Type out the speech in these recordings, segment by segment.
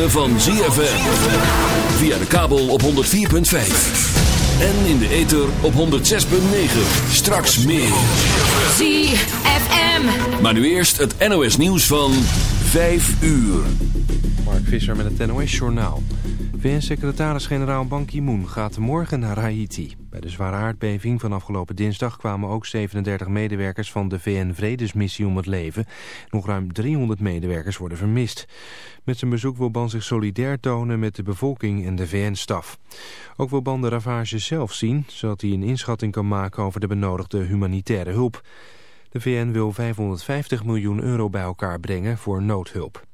ritme van ZFM. Via de kabel op 104.5. En in de ether op 106.9. Straks meer. ZFM. Maar nu eerst het NOS nieuws van 5 uur. Mark Visser met het NOS-journaal. VN-secretaris-generaal Ban Ki-moon gaat morgen naar Haiti. De zware aardbeving van afgelopen dinsdag kwamen ook 37 medewerkers van de VN-vredesmissie om het leven. Nog ruim 300 medewerkers worden vermist. Met zijn bezoek wil Ban zich solidair tonen met de bevolking en de VN-staf. Ook wil Ban de ravage zelf zien, zodat hij een inschatting kan maken over de benodigde humanitaire hulp. De VN wil 550 miljoen euro bij elkaar brengen voor noodhulp.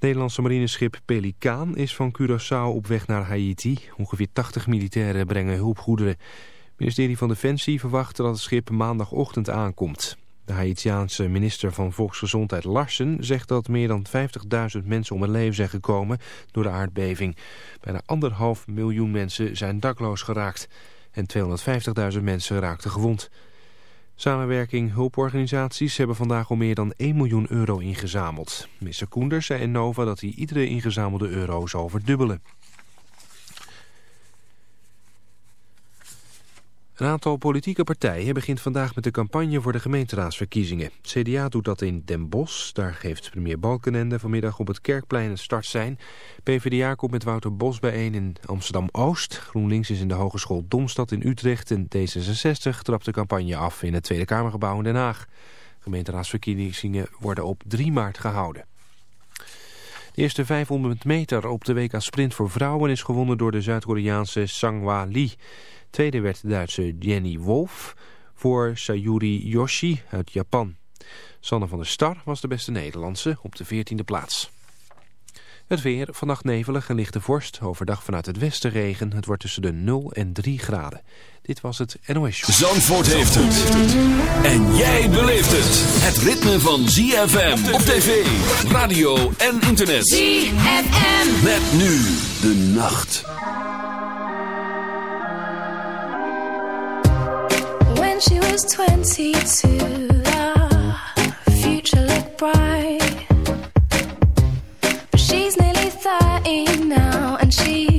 Nederlandse marineschip Pelikaan is van Curaçao op weg naar Haiti. Ongeveer 80 militairen brengen hulpgoederen. Het ministerie van Defensie verwacht dat het schip maandagochtend aankomt. De Haitiaanse minister van Volksgezondheid Larsen zegt dat meer dan 50.000 mensen om het leven zijn gekomen door de aardbeving. Bijna anderhalf miljoen mensen zijn dakloos geraakt en 250.000 mensen raakten gewond. Samenwerking hulporganisaties hebben vandaag al meer dan 1 miljoen euro ingezameld. Minister Koenders zei in Nova dat hij iedere ingezamelde euro zal verdubbelen. Een aantal politieke partijen begint vandaag met de campagne voor de gemeenteraadsverkiezingen. CDA doet dat in Den Bosch. Daar geeft premier Balkenende vanmiddag op het Kerkplein een start zijn. PvdA komt met Wouter Bos bijeen in Amsterdam-Oost. GroenLinks is in de Hogeschool Domstad in Utrecht. En D66 trapt de campagne af in het Tweede Kamergebouw in Den Haag. Gemeenteraadsverkiezingen worden op 3 maart gehouden. De eerste 500 meter op de WK Sprint voor vrouwen is gewonnen door de Zuid-Koreaanse Sangwa Lee. Tweede werd de Duitse Jenny Wolf voor Sayuri Yoshi uit Japan. Sanne van der Star was de beste Nederlandse op de 14e plaats. Het weer, vannacht nevelig en lichte vorst. Overdag vanuit het westen regen. Het wordt tussen de 0 en 3 graden. Dit was het NOS Show. Zandvoort heeft het. En jij beleeft het. Het ritme van ZFM op tv, radio en internet. ZFM. Met nu de nacht. When she was 22, the future looked bright. But she's nearly 30 now, and she's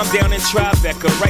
I'm down in Tribeca, right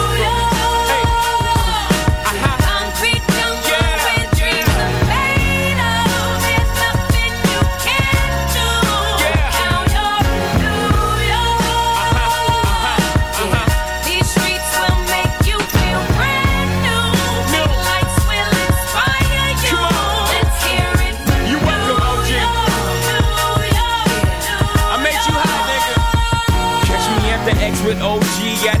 yeah,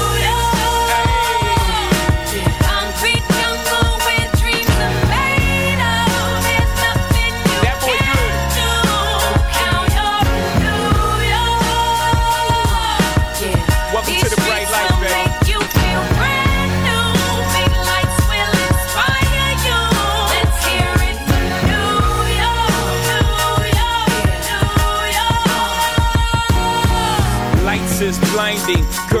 blinding.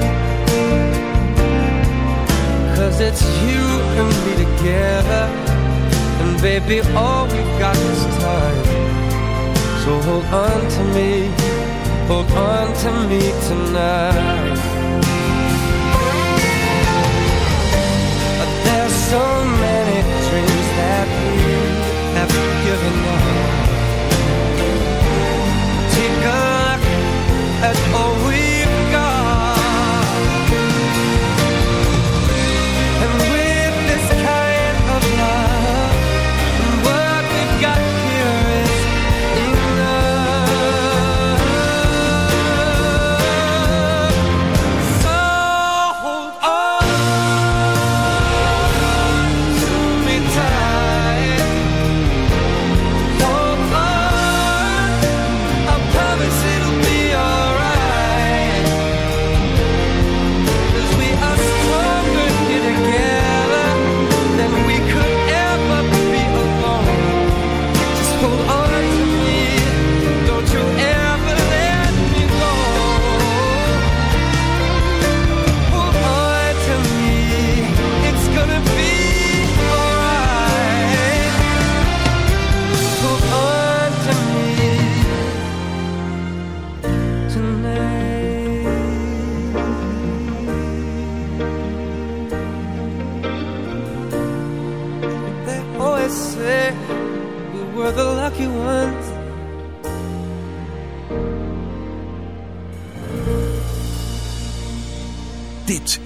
It's you and me together. And baby, all we've got is time. So hold on to me, hold on to me tonight. But there's so many dreams that we have given up. Take a look at all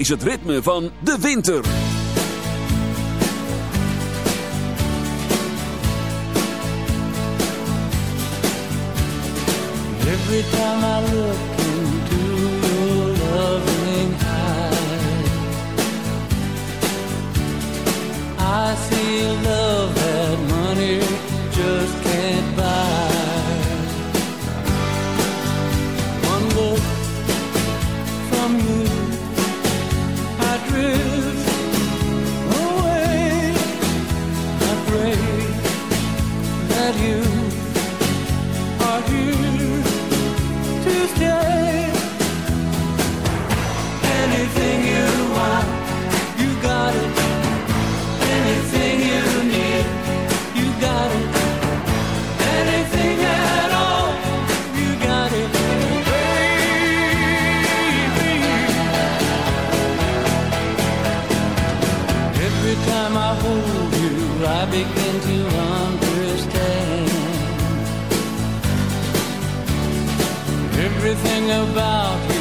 is het ritme van de winter. Every time I hold you, I begin to understand. Everything about you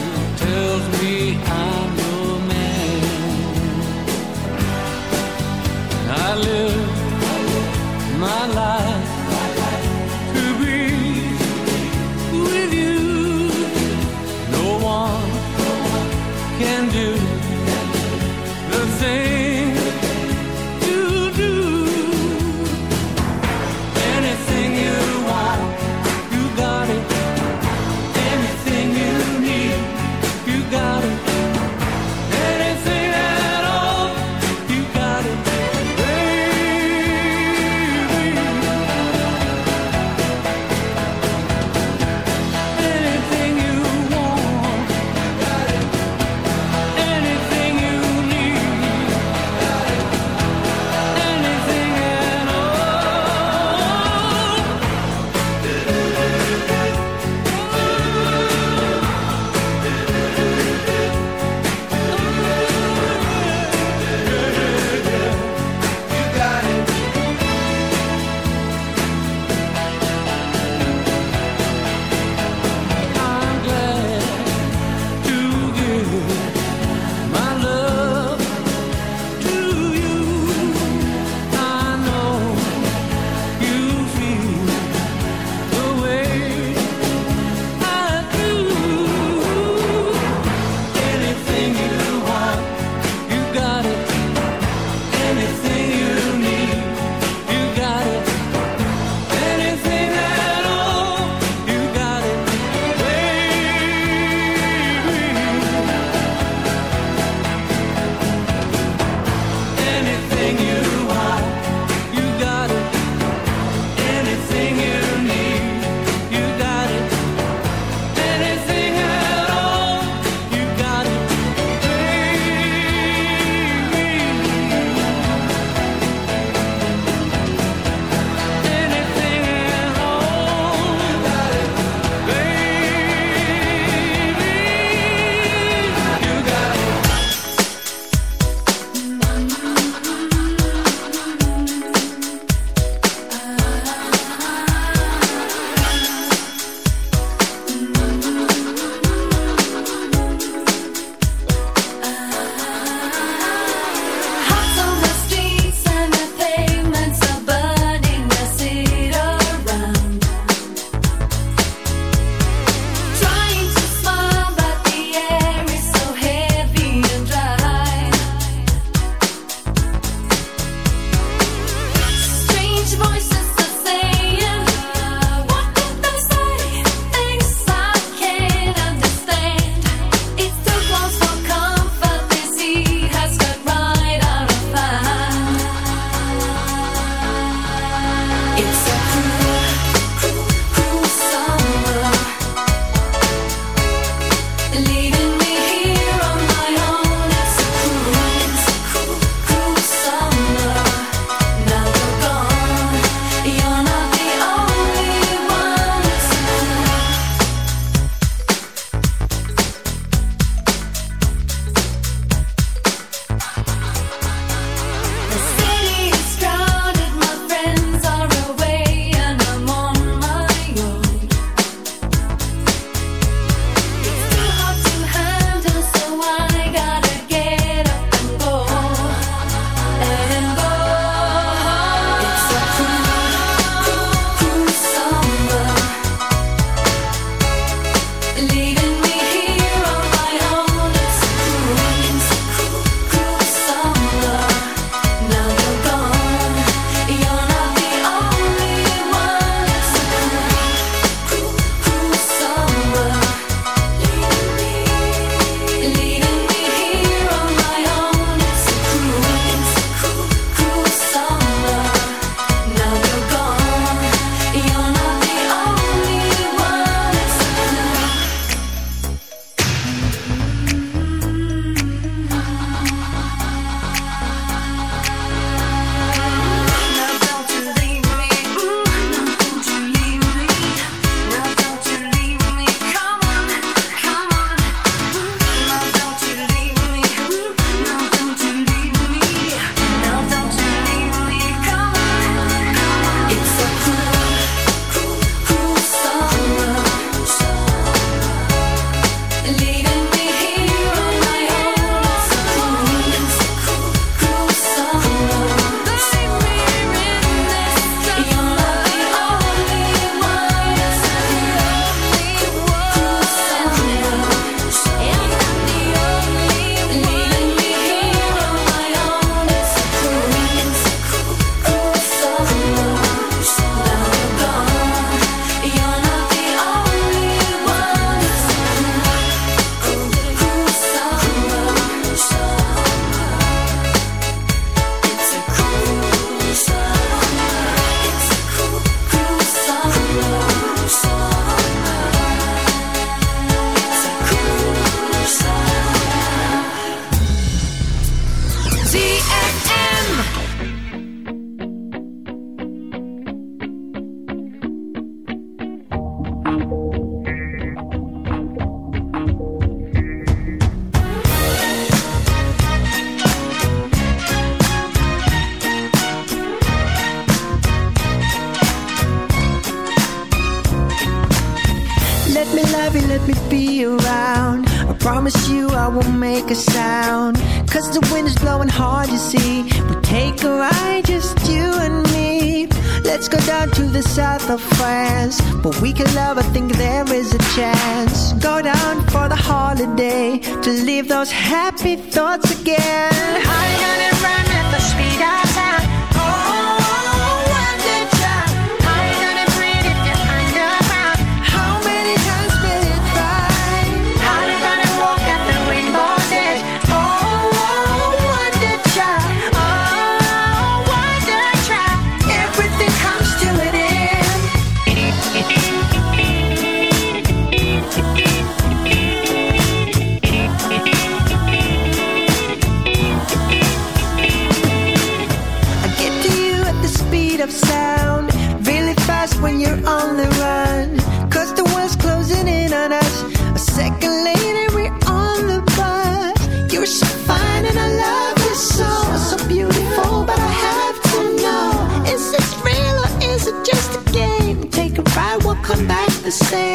come